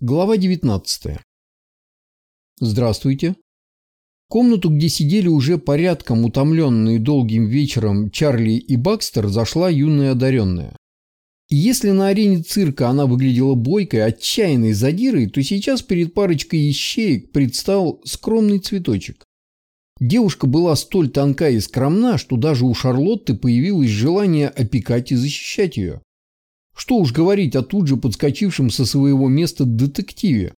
Глава 19. Здравствуйте. комнату, где сидели уже порядком утомленные долгим вечером Чарли и Бакстер, зашла юная одаренная. И если на арене цирка она выглядела бойкой, отчаянной задирой, то сейчас перед парочкой ищеек предстал скромный цветочек. Девушка была столь тонка и скромна, что даже у Шарлотты появилось желание опекать и защищать ее. Что уж говорить о тут же подскочившем со своего места детективе,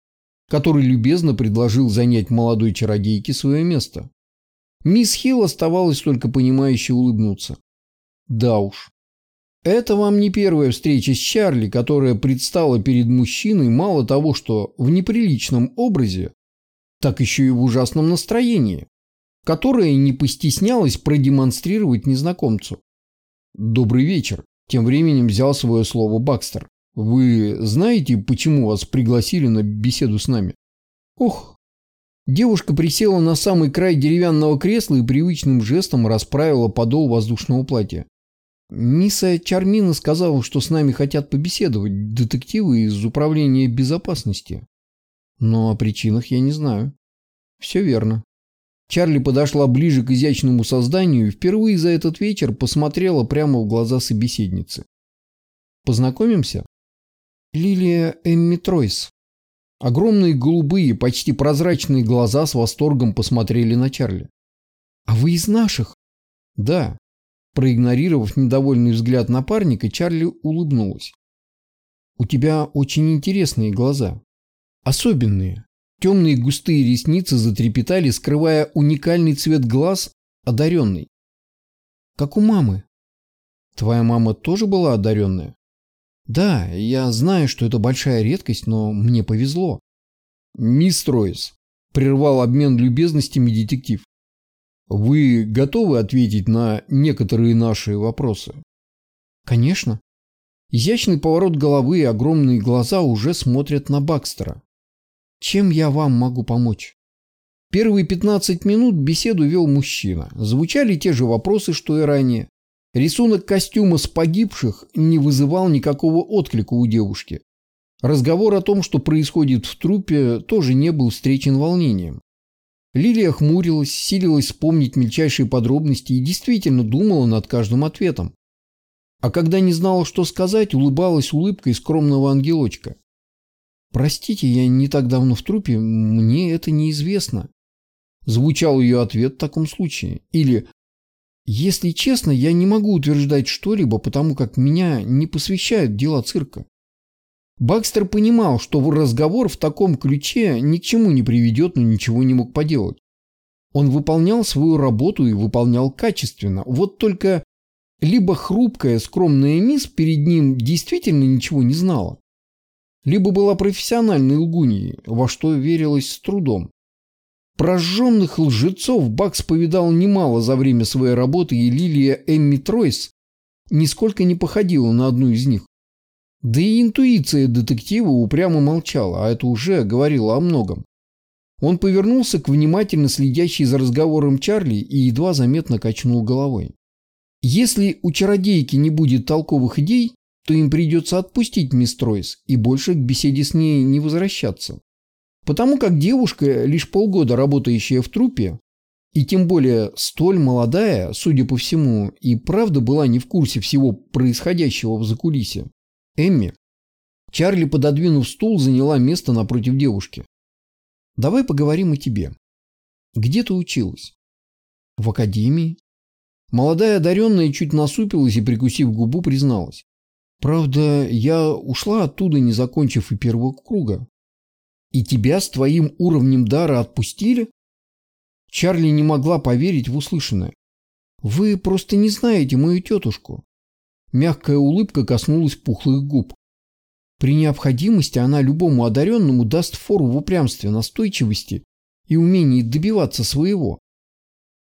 который любезно предложил занять молодой чародейке свое место. Мисс Хилл оставалось только понимающе улыбнуться. Да уж. Это вам не первая встреча с Чарли, которая предстала перед мужчиной мало того, что в неприличном образе, так еще и в ужасном настроении, которое не постеснялось продемонстрировать незнакомцу. Добрый вечер. Тем временем взял свое слово Бакстер. «Вы знаете, почему вас пригласили на беседу с нами?» «Ох». Девушка присела на самый край деревянного кресла и привычным жестом расправила подол воздушного платья. Мисса Чармина сказала, что с нами хотят побеседовать детективы из Управления безопасности. Но о причинах я не знаю. Все верно. Чарли подошла ближе к изящному созданию и впервые за этот вечер посмотрела прямо в глаза собеседницы. «Познакомимся?» Лилия Эмми Тройс. Огромные голубые, почти прозрачные глаза с восторгом посмотрели на Чарли. «А вы из наших?» «Да». Проигнорировав недовольный взгляд напарника, Чарли улыбнулась. «У тебя очень интересные глаза. Особенные. Темные густые ресницы затрепетали, скрывая уникальный цвет глаз, одаренный. Как у мамы. Твоя мама тоже была одаренная? Да, я знаю, что это большая редкость, но мне повезло. Мисс Тройс, прервал обмен любезностями детектив. Вы готовы ответить на некоторые наши вопросы? Конечно. Изящный поворот головы и огромные глаза уже смотрят на Бакстера. Чем я вам могу помочь? Первые 15 минут беседу вел мужчина. Звучали те же вопросы, что и ранее. Рисунок костюма с погибших не вызывал никакого отклика у девушки. Разговор о том, что происходит в трупе, тоже не был встречен волнением. Лилия хмурилась, силилась вспомнить мельчайшие подробности и действительно думала над каждым ответом. А когда не знала, что сказать, улыбалась улыбкой скромного ангелочка. «Простите, я не так давно в трупе, мне это неизвестно». Звучал ее ответ в таком случае. Или «Если честно, я не могу утверждать что-либо, потому как меня не посвящают дела цирка». Бакстер понимал, что разговор в таком ключе ни к чему не приведет, но ничего не мог поделать. Он выполнял свою работу и выполнял качественно. Вот только либо хрупкая, скромная мисс перед ним действительно ничего не знала, либо была профессиональной лгуньей, во что верилось с трудом. Прожженных лжецов Бакс повидал немало за время своей работы, и Лилия Эмми Тройс нисколько не походила на одну из них. Да и интуиция детектива упрямо молчала, а это уже говорило о многом. Он повернулся к внимательно следящей за разговором Чарли и едва заметно качнул головой. Если у чародейки не будет толковых идей, то им придется отпустить мисс Тройс и больше к беседе с ней не возвращаться. Потому как девушка, лишь полгода работающая в трупе, и тем более столь молодая, судя по всему, и правда была не в курсе всего происходящего в закулисе. Эмми. Чарли, пододвинув стул, заняла место напротив девушки. «Давай поговорим о тебе. Где ты училась?» «В академии». Молодая одаренная чуть насупилась и, прикусив губу, призналась. Правда, я ушла оттуда, не закончив и первого круга. И тебя с твоим уровнем дара отпустили? Чарли не могла поверить в услышанное. Вы просто не знаете мою тетушку. Мягкая улыбка коснулась пухлых губ. При необходимости она любому одаренному даст фору в упрямстве, настойчивости и умении добиваться своего.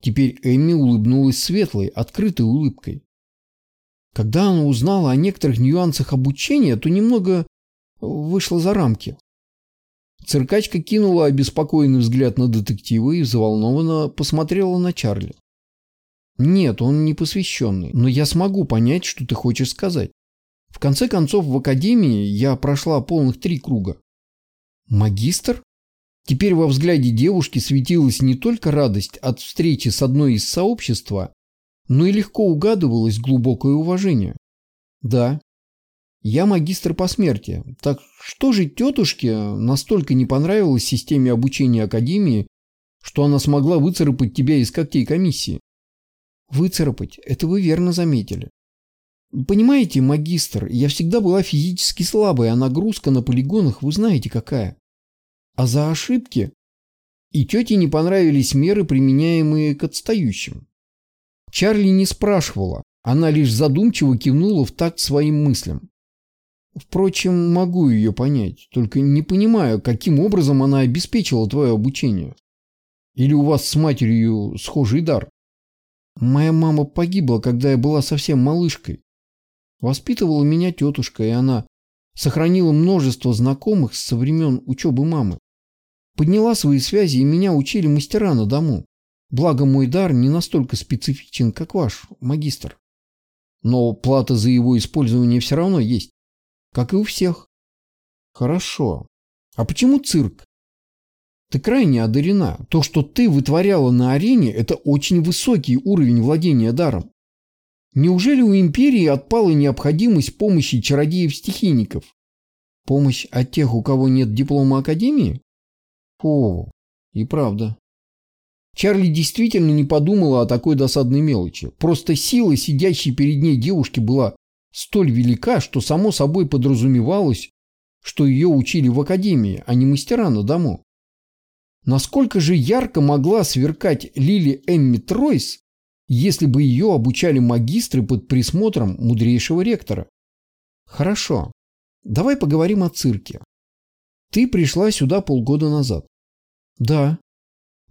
Теперь Эмми улыбнулась светлой, открытой улыбкой. Когда она узнала о некоторых нюансах обучения, то немного вышла за рамки. Циркачка кинула обеспокоенный взгляд на детектива и взволнованно посмотрела на Чарли. «Нет, он не посвященный, но я смогу понять, что ты хочешь сказать. В конце концов, в академии я прошла полных три круга. Магистр? Теперь во взгляде девушки светилась не только радость от встречи с одной из сообщества, но и легко угадывалось глубокое уважение. Да, я магистр по смерти. Так что же тетушке настолько не понравилось системе обучения Академии, что она смогла выцарапать тебя из когтей комиссии? Выцарапать, это вы верно заметили. Понимаете, магистр, я всегда была физически слабой, а нагрузка на полигонах вы знаете какая. А за ошибки? И тете не понравились меры, применяемые к отстающим. Чарли не спрашивала, она лишь задумчиво кивнула в такт своим мыслям. Впрочем, могу ее понять, только не понимаю, каким образом она обеспечила твое обучение. Или у вас с матерью схожий дар? Моя мама погибла, когда я была совсем малышкой. Воспитывала меня тетушка, и она сохранила множество знакомых со времен учебы мамы. Подняла свои связи, и меня учили мастера на дому. Благо мой дар не настолько специфичен, как ваш, магистр. Но плата за его использование все равно есть. Как и у всех. Хорошо. А почему цирк? Ты крайне одарена. То, что ты вытворяла на арене, это очень высокий уровень владения даром. Неужели у империи отпала необходимость помощи чародеев-стихийников? Помощь от тех, у кого нет диплома Академии? О, и правда. Чарли действительно не подумала о такой досадной мелочи. Просто сила, сидящей перед ней девушки, была столь велика, что само собой подразумевалось, что ее учили в академии, а не мастера на дому. Насколько же ярко могла сверкать Лили Эмми Тройс, если бы ее обучали магистры под присмотром мудрейшего ректора? Хорошо, давай поговорим о цирке. Ты пришла сюда полгода назад. Да.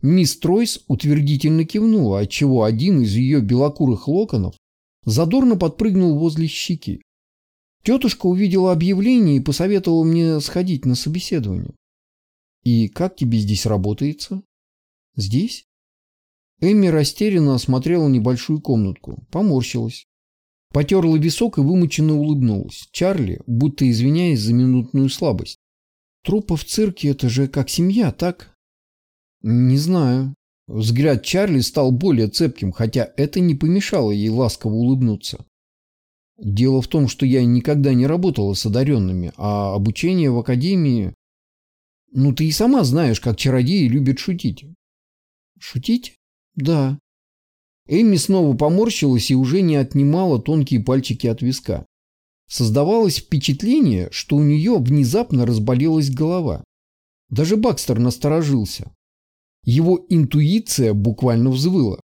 Мисс Тройс утвердительно кивнула, отчего один из ее белокурых локонов задорно подпрыгнул возле щеки. Тетушка увидела объявление и посоветовала мне сходить на собеседование. «И как тебе здесь работается?» «Здесь?» Эмми растерянно осмотрела небольшую комнатку, поморщилась. Потерла висок и вымученно улыбнулась. Чарли, будто извиняясь за минутную слабость. «Трупа в цирке – это же как семья, так?» «Не знаю. Взгляд Чарли стал более цепким, хотя это не помешало ей ласково улыбнуться. Дело в том, что я никогда не работала с одаренными, а обучение в академии... Ну, ты и сама знаешь, как чародеи любят шутить. Шутить? Да. Эмми снова поморщилась и уже не отнимала тонкие пальчики от виска. Создавалось впечатление, что у нее внезапно разболелась голова. Даже Бакстер насторожился. Его интуиция буквально взвыла.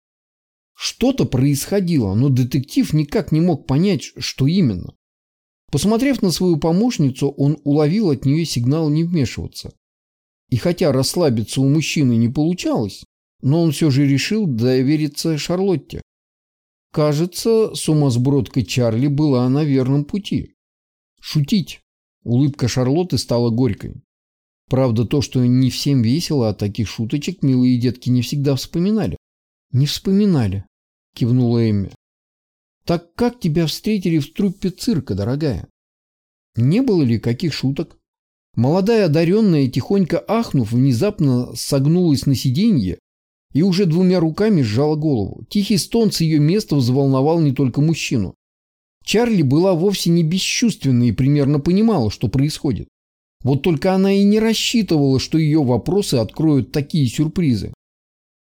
Что-то происходило, но детектив никак не мог понять, что именно. Посмотрев на свою помощницу, он уловил от нее сигнал не вмешиваться. И хотя расслабиться у мужчины не получалось, но он все же решил довериться Шарлотте. Кажется, сумасбродка Чарли была на верном пути. Шутить. Улыбка Шарлотты стала горькой. Правда, то, что не всем весело, от таких шуточек милые детки не всегда вспоминали. Не вспоминали, кивнула Эмми. Так как тебя встретили в труппе цирка, дорогая? Не было ли каких шуток? Молодая одаренная, тихонько ахнув, внезапно согнулась на сиденье и уже двумя руками сжала голову. Тихий стон с ее места взволновал не только мужчину. Чарли была вовсе не бесчувственна и примерно понимала, что происходит. Вот только она и не рассчитывала, что ее вопросы откроют такие сюрпризы.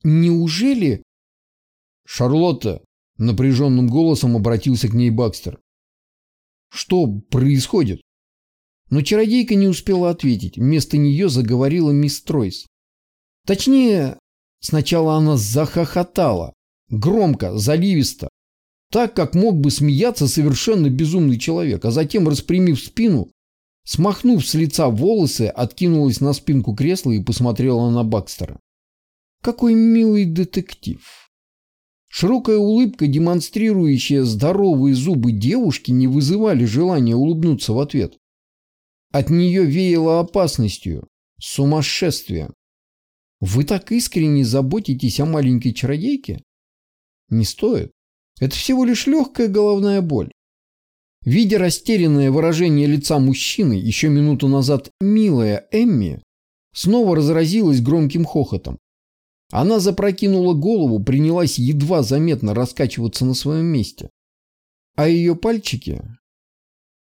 Неужели... Шарлотта, напряженным голосом обратился к ней Бакстер. Что происходит? Но чародейка не успела ответить. Вместо нее заговорила мисс Тройс. Точнее, сначала она захохотала. Громко, заливисто. Так, как мог бы смеяться совершенно безумный человек, а затем, распрямив спину, Смахнув с лица волосы, откинулась на спинку кресла и посмотрела на Бакстера. Какой милый детектив. Широкая улыбка, демонстрирующая здоровые зубы девушки, не вызывали желания улыбнуться в ответ. От нее веяло опасностью, сумасшествием. Вы так искренне заботитесь о маленькой чародейке? Не стоит. Это всего лишь легкая головная боль. Видя растерянное выражение лица мужчины, еще минуту назад милая Эмми снова разразилась громким хохотом. Она запрокинула голову, принялась едва заметно раскачиваться на своем месте. А ее пальчики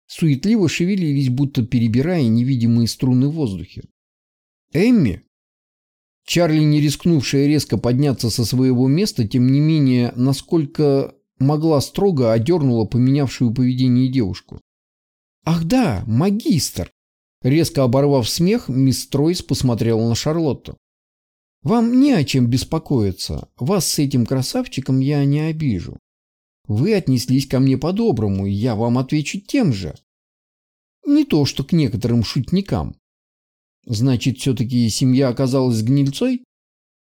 суетливо шевелились, будто перебирая невидимые струны в воздухе. «Эмми?» Чарли, не рискнувшая резко подняться со своего места, тем не менее, насколько могла строго одернула поменявшую поведение девушку. «Ах да, магистр!» Резко оборвав смех, мисс Тройс посмотрела на Шарлотту. «Вам не о чем беспокоиться. Вас с этим красавчиком я не обижу. Вы отнеслись ко мне по-доброму, и я вам отвечу тем же. Не то, что к некоторым шутникам. Значит, все-таки семья оказалась гнильцой?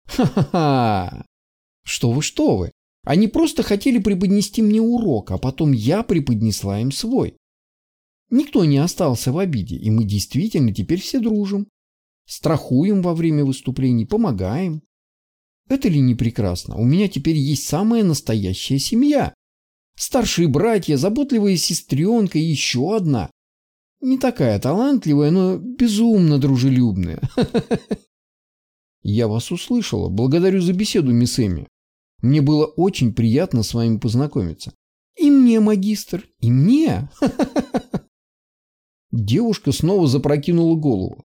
Ха-ха-ха! Что вы, что вы! Они просто хотели преподнести мне урок, а потом я преподнесла им свой. Никто не остался в обиде, и мы действительно теперь все дружим. Страхуем во время выступлений, помогаем. Это ли не прекрасно? У меня теперь есть самая настоящая семья. Старшие братья, заботливая сестренка и еще одна. Не такая талантливая, но безумно дружелюбная. Я вас услышала. Благодарю за беседу, мисс Эми. Мне было очень приятно с вами познакомиться. И мне, магистр, и мне. Девушка снова запрокинула голову.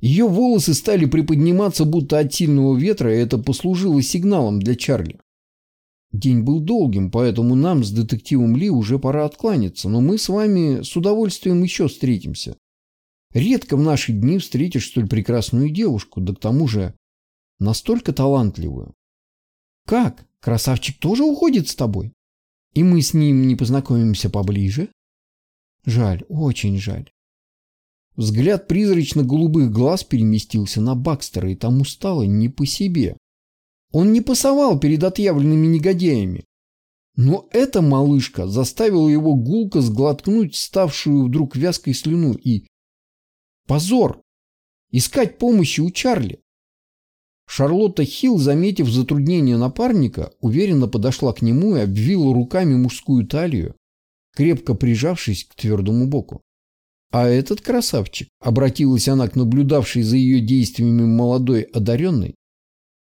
Ее волосы стали приподниматься, будто от сильного ветра, и это послужило сигналом для Чарли. День был долгим, поэтому нам с детективом Ли уже пора откланяться, но мы с вами с удовольствием еще встретимся. Редко в наши дни встретишь столь прекрасную девушку, да к тому же настолько талантливую. Как? Красавчик тоже уходит с тобой? И мы с ним не познакомимся поближе? Жаль, очень жаль. Взгляд призрачно-голубых глаз переместился на Бакстера, и тому стало не по себе. Он не пасовал перед отъявленными негодяями. Но эта малышка заставила его гулко сглоткнуть ставшую вдруг вязкой слюну и... Позор! Искать помощи у Чарли. Шарлотта Хилл, заметив затруднение напарника, уверенно подошла к нему и обвила руками мужскую талию, крепко прижавшись к твердому боку. А этот красавчик, обратилась она к наблюдавшей за ее действиями молодой одаренной,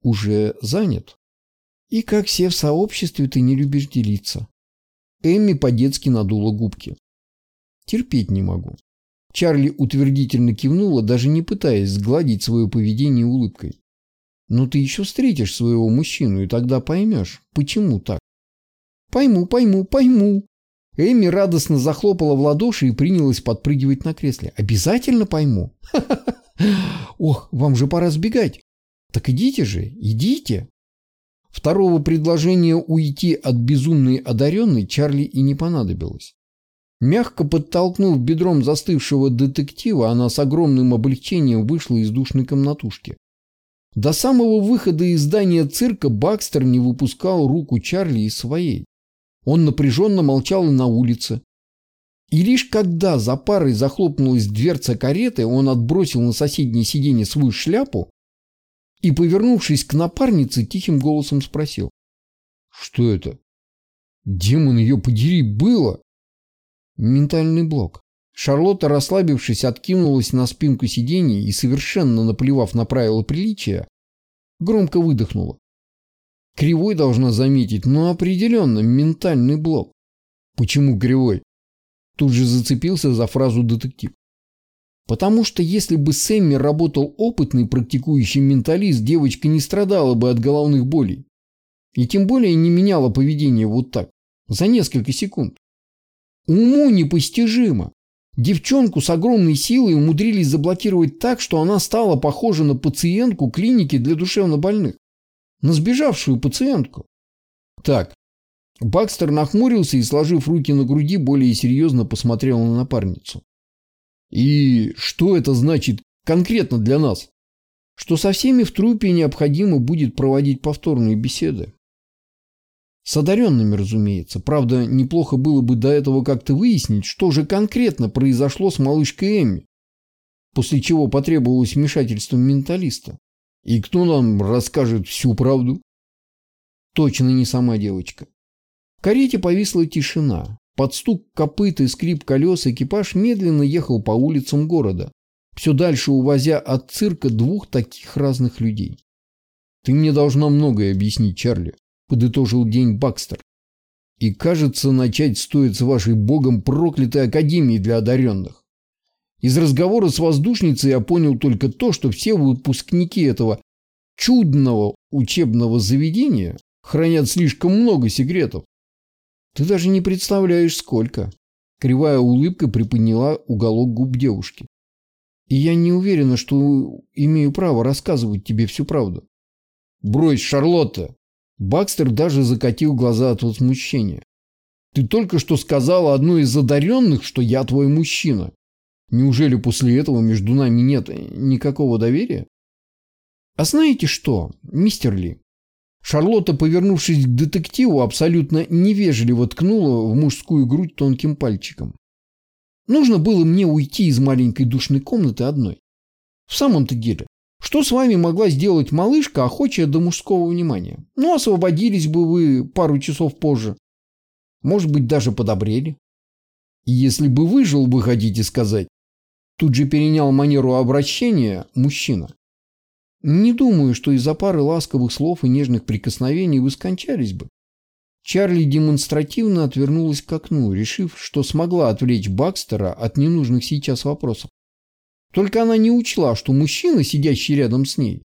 уже занят. И как все в сообществе ты не любишь делиться. Эмми по-детски надула губки. Терпеть не могу. Чарли утвердительно кивнула, даже не пытаясь сгладить свое поведение улыбкой. Но ты еще встретишь своего мужчину, и тогда поймешь, почему так. Пойму, пойму, пойму. Эми радостно захлопала в ладоши и принялась подпрыгивать на кресле. Обязательно пойму. Ох, вам же пора сбегать. Так идите же, идите. Второго предложения уйти от безумной одаренной Чарли и не понадобилось. Мягко подтолкнув бедром застывшего детектива, она с огромным облегчением вышла из душной комнатушки. До самого выхода из здания цирка Бакстер не выпускал руку Чарли из своей. Он напряженно молчал на улице. И лишь когда за парой захлопнулась дверца кареты, он отбросил на соседнее сиденье свою шляпу и, повернувшись к напарнице, тихим голосом спросил. «Что это?» «Демон ее подери, было!» Ментальный блок. Шарлотта, расслабившись, откинулась на спинку сиденья и, совершенно наплевав на правила приличия, громко выдохнула. Кривой должна заметить, но определенно ментальный блок. Почему кривой? Тут же зацепился за фразу детектив. Потому что если бы Сэмми работал опытный практикующий менталист, девочка не страдала бы от головных болей. И тем более не меняла поведение вот так, за несколько секунд. Уму непостижимо. Девчонку с огромной силой умудрились заблокировать так, что она стала похожа на пациентку клиники для душевнобольных. На сбежавшую пациентку. Так, Бакстер нахмурился и, сложив руки на груди, более серьезно посмотрел на напарницу. И что это значит конкретно для нас? Что со всеми в трупе необходимо будет проводить повторные беседы. С одаренными, разумеется. Правда, неплохо было бы до этого как-то выяснить, что же конкретно произошло с малышкой Эмми, после чего потребовалось вмешательство менталиста. И кто нам расскажет всю правду? Точно не сама девочка. В карете повисла тишина. Под стук копыт и скрип колес экипаж медленно ехал по улицам города, все дальше увозя от цирка двух таких разных людей. «Ты мне должна многое объяснить, Чарли», – подытожил день Бакстер. «И, кажется, начать стоит с вашей богом проклятой академии для одаренных. Из разговора с воздушницей я понял только то, что все выпускники этого чудного учебного заведения хранят слишком много секретов. Ты даже не представляешь, сколько. Кривая улыбка приподняла уголок губ девушки. И я не уверена, что имею право рассказывать тебе всю правду. Брось, Шарлотта! Бакстер даже закатил глаза от возмущения. Ты только что сказала одной из одаренных, что я твой мужчина. Неужели после этого между нами нет никакого доверия? А знаете что, мистер Ли? Шарлотта, повернувшись к детективу, абсолютно невежливо ткнула в мужскую грудь тонким пальчиком. Нужно было мне уйти из маленькой душной комнаты одной. В самом-то деле, что с вами могла сделать малышка, охочая до мужского внимания? Ну, освободились бы вы пару часов позже. Может быть, даже подобрели. Если бы выжил, вы хотите сказать, тут же перенял манеру обращения мужчина. Не думаю, что из-за пары ласковых слов и нежных прикосновений вы скончались бы. Чарли демонстративно отвернулась к окну, решив, что смогла отвлечь Бакстера от ненужных сейчас вопросов. Только она не учла, что мужчина, сидящий рядом с ней,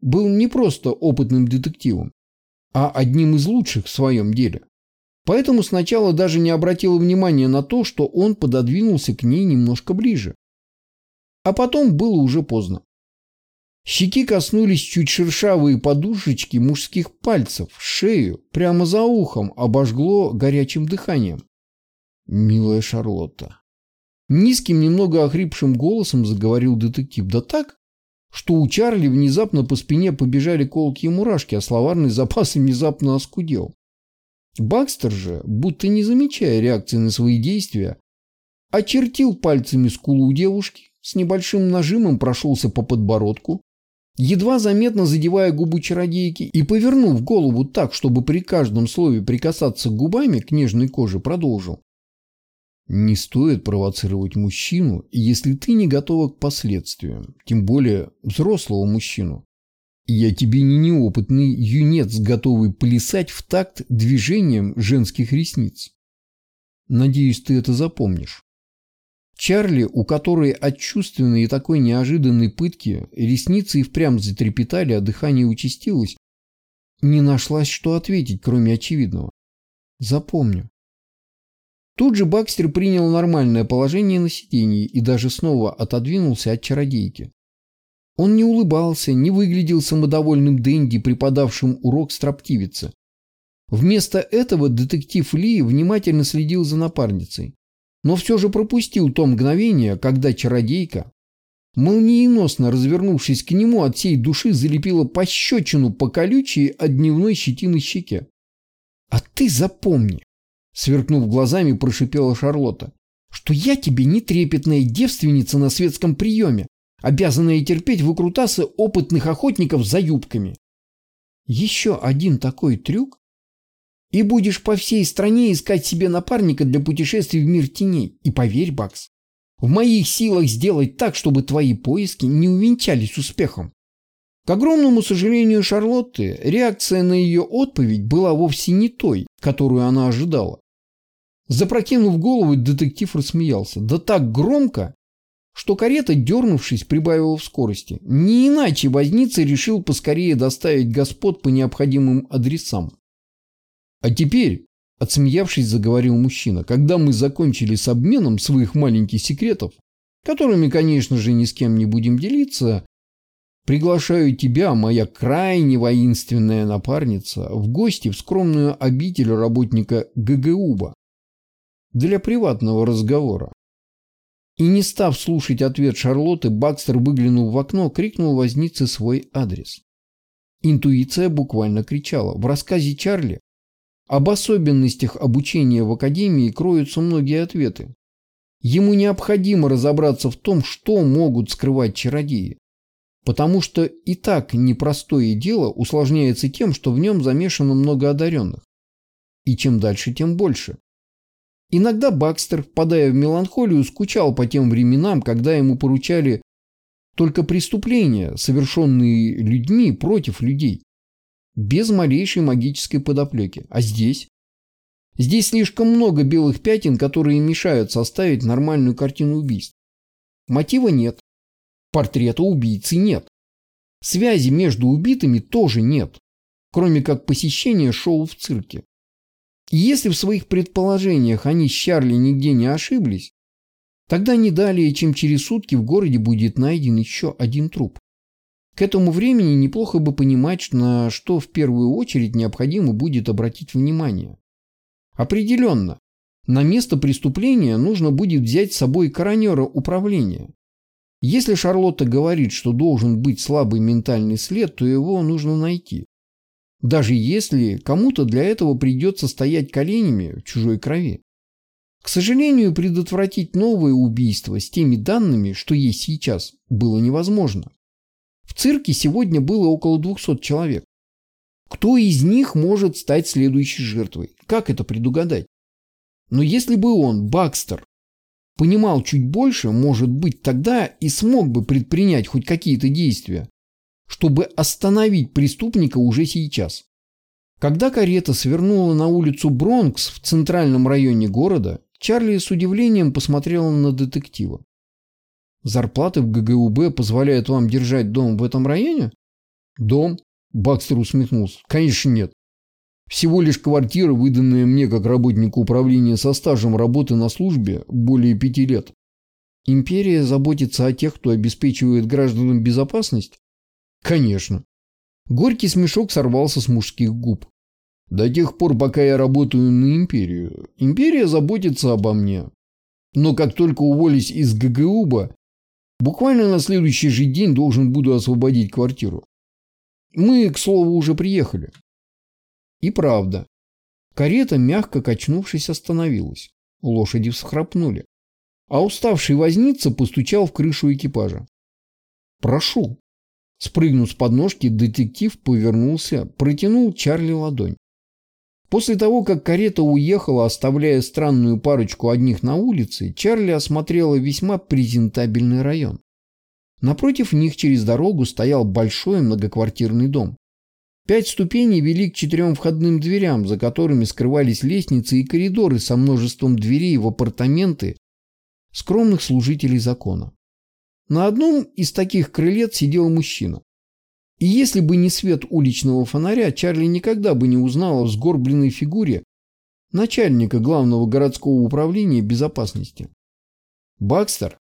был не просто опытным детективом, а одним из лучших в своем деле. Поэтому сначала даже не обратила внимания на то, что он пододвинулся к ней немножко ближе. А потом было уже поздно. Щеки коснулись чуть шершавые подушечки мужских пальцев, шею, прямо за ухом, обожгло горячим дыханием. Милая Шарлотта. Низким, немного охрипшим голосом заговорил детектив. Да так, что у Чарли внезапно по спине побежали колкие мурашки, а словарный запас внезапно оскудел. Бакстер же, будто не замечая реакции на свои действия, очертил пальцами скулу девушки, с небольшим нажимом прошелся по подбородку, едва заметно задевая губу чародейки и, повернув голову так, чтобы при каждом слове прикасаться губами к нежной коже, продолжил. Не стоит провоцировать мужчину, если ты не готова к последствиям, тем более взрослого мужчину. Я тебе не неопытный юнец, готовый плясать в такт движением женских ресниц. Надеюсь, ты это запомнишь. Чарли, у которой от чувственной и такой неожиданной пытки ресницы и впрямь затрепетали, а дыхание участилось, не нашлась, что ответить, кроме очевидного. Запомню. Тут же Бакстер принял нормальное положение на сиденье и даже снова отодвинулся от чародейки. Он не улыбался, не выглядел самодовольным Дэнди, преподавшим урок строптивицы. Вместо этого детектив Ли внимательно следил за напарницей но все же пропустил то мгновение, когда чародейка, молниеносно развернувшись к нему, от всей души залепила пощечину по колючей от дневной щетины щеке. «А ты запомни!» — сверкнув глазами, прошипела Шарлотта, «что я тебе не трепетная девственница на светском приеме, обязанная терпеть выкрутасы опытных охотников за юбками. Еще один такой трюк, и будешь по всей стране искать себе напарника для путешествий в мир теней. И поверь, Бакс, в моих силах сделать так, чтобы твои поиски не увенчались успехом. К огромному сожалению Шарлотты, реакция на ее отповедь была вовсе не той, которую она ожидала. Запрокинув голову, детектив рассмеялся. Да так громко, что карета, дернувшись, прибавила в скорости. Не иначе возница решил поскорее доставить господ по необходимым адресам. А теперь, отсмеявшись, заговорил мужчина, когда мы закончили с обменом своих маленьких секретов, которыми, конечно же, ни с кем не будем делиться, приглашаю тебя, моя крайне воинственная напарница, в гости в скромную обитель работника ГГУБа для приватного разговора. И не став слушать ответ Шарлотты, Бакстер, выглянув в окно, крикнул вознице свой адрес. Интуиция буквально кричала. В рассказе Чарли об особенностях обучения в академии кроются многие ответы. Ему необходимо разобраться в том, что могут скрывать чародеи. Потому что и так непростое дело усложняется тем, что в нем замешано много одаренных. И чем дальше, тем больше. Иногда Бакстер, впадая в меланхолию, скучал по тем временам, когда ему поручали только преступления, совершенные людьми против людей, без малейшей магической подоплеки. А здесь? Здесь слишком много белых пятен, которые мешают составить нормальную картину убийств. Мотива нет. Портрета убийцы нет. Связи между убитыми тоже нет, кроме как посещения шоу в цирке. Если в своих предположениях они с Чарли нигде не ошиблись, тогда не далее, чем через сутки в городе будет найден еще один труп. К этому времени неплохо бы понимать, на что в первую очередь необходимо будет обратить внимание. Определенно, на место преступления нужно будет взять с собой коронера управления. Если Шарлотта говорит, что должен быть слабый ментальный след, то его нужно найти. Даже если кому-то для этого придется стоять коленями в чужой крови. К сожалению, предотвратить новое убийство с теми данными, что есть сейчас, было невозможно. В цирке сегодня было около 200 человек. Кто из них может стать следующей жертвой? Как это предугадать? Но если бы он, Бакстер, понимал чуть больше, может быть, тогда и смог бы предпринять хоть какие-то действия, чтобы остановить преступника уже сейчас. Когда карета свернула на улицу Бронкс в центральном районе города, Чарли с удивлением посмотрела на детектива. Зарплаты в ГГУБ позволяют вам держать дом в этом районе? Дом? Бакстер усмехнулся. Конечно нет. Всего лишь квартира, выданная мне как работнику управления со стажем работы на службе более пяти лет. Империя заботится о тех, кто обеспечивает гражданам безопасность? Конечно. Горький смешок сорвался с мужских губ. До тех пор, пока я работаю на империю, империя заботится обо мне. Но как только уволюсь из ГГУБа, буквально на следующий же день должен буду освободить квартиру. Мы, к слову, уже приехали. И правда. Карета, мягко качнувшись, остановилась. Лошади всхрапнули. А уставший возница постучал в крышу экипажа. «Прошу». Спрыгнув с подножки, детектив повернулся, протянул Чарли ладонь. После того, как карета уехала, оставляя странную парочку одних на улице, Чарли осмотрела весьма презентабельный район. Напротив них через дорогу стоял большой многоквартирный дом. Пять ступеней вели к четырем входным дверям, за которыми скрывались лестницы и коридоры со множеством дверей в апартаменты скромных служителей закона. На одном из таких крылет сидел мужчина. И если бы не свет уличного фонаря, Чарли никогда бы не узнала в сгорбленной фигуре начальника главного городского управления безопасности. Бакстер,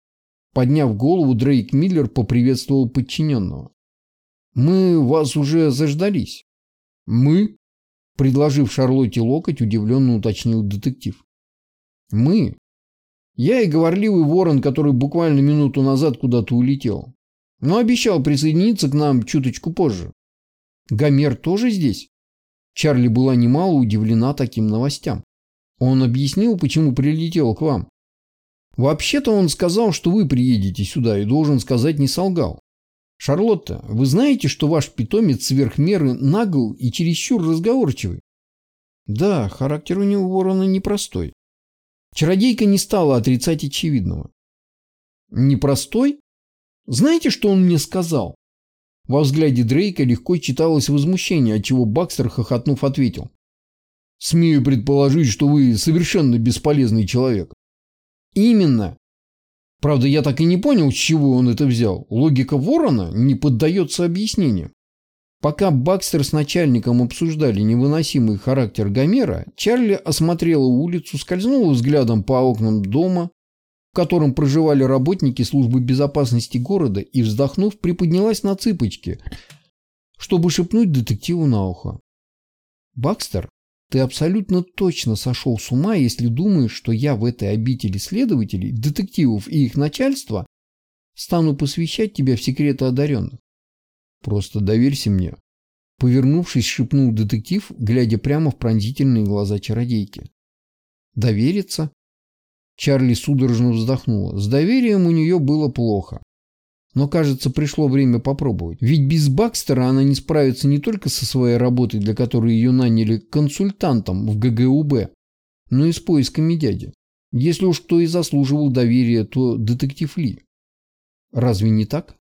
подняв голову, Дрейк Миллер поприветствовал подчиненного. Мы вас уже заждались. Мы? Предложив Шарлотте локоть, удивленно уточнил детектив. Мы? Я и говорливый ворон, который буквально минуту назад куда-то улетел. Но обещал присоединиться к нам чуточку позже. Гомер тоже здесь? Чарли была немало удивлена таким новостям. Он объяснил, почему прилетел к вам. Вообще-то он сказал, что вы приедете сюда, и должен сказать, не солгал. «Шарлотта, вы знаете, что ваш питомец сверх меры нагл и чересчур разговорчивый?» «Да, характер у него ворона непростой». Чародейка не стала отрицать очевидного. «Непростой? Знаете, что он мне сказал?» Во взгляде Дрейка легко читалось возмущение, отчего Бакстер, хохотнув, ответил. «Смею предположить, что вы совершенно бесполезный человек». «Именно. Правда, я так и не понял, с чего он это взял. Логика ворона не поддается объяснению. Пока Бакстер с начальником обсуждали невыносимый характер Гомера, Чарли осмотрела улицу, скользнула взглядом по окнам дома, в котором проживали работники службы безопасности города и, вздохнув, приподнялась на цыпочки, чтобы шепнуть детективу на ухо. «Бакстер, ты абсолютно точно сошел с ума, если думаешь, что я в этой обители следователей, детективов и их начальства стану посвящать тебя в секреты одаренных. Просто доверься мне. Повернувшись, шепнул детектив, глядя прямо в пронзительные глаза чародейки. Довериться? Чарли судорожно вздохнула. С доверием у нее было плохо. Но, кажется, пришло время попробовать. Ведь без Бакстера она не справится не только со своей работой, для которой ее наняли консультантом в ГГУБ, но и с поисками дяди. Если уж кто и заслуживал доверия, то детектив Ли. Разве не так?